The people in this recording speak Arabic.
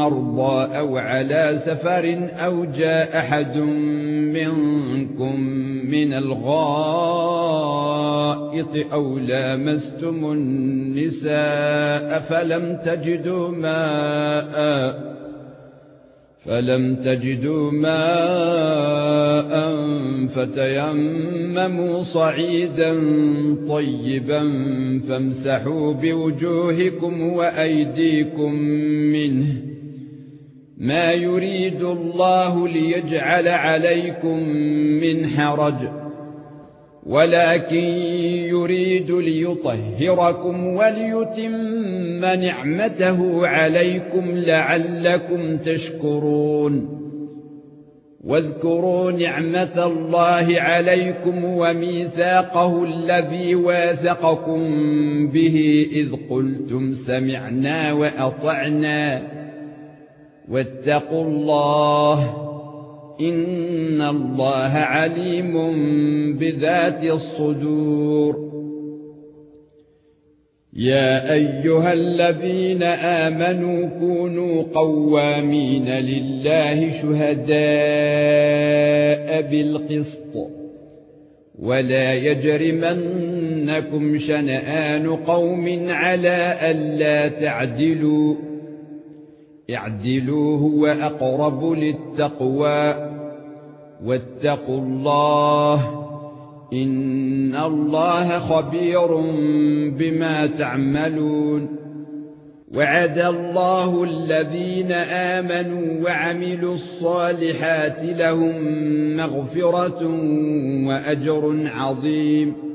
مَّرْضَىٰ أَوْ عَلَىٰ سَفَرٍ أَوْ جَاءَ أَحَدٌ مِّنكُم مِّنَ الْغَائِطِ أَوْ لَامَسْتُمُ النِّسَاءَ فَلَمْ تَجِدُوا مَاءً فَلَمْ تَجِدُوا مَاءً فَتَيَمَّمُوا صَعِيدًا طَيِّبًا فَامْسَحُوا بِوُجُوهِكُمْ وَأَيْدِيكُمْ مِنْهُ مَا يُرِيدُ اللَّهُ لِيَجْعَلَ عَلَيْكُمْ مِنْ حَرَجٍ ولكن يريد ليطهركم وليتم نعمته عليكم لعلكم تشكرون. واذكروا نعمة الله عليكم وميثاقه الذي واثقكم به إذ قلتم سمعنا وأطعنا. واتقوا الله إن الله عليم بذات الصدور. يا أيها الذين آمنوا كونوا قوامين لله شهداء بالقسط. ولا يجرمنكم شنآن قوم على ألا تعدلوا اعدلوا هو اقرب للتقوى واتقوا الله إن الله خبير بما تعملون وعد الله الذين آمنوا وعملوا الصالحات لهم مغفرة وأجر عظيم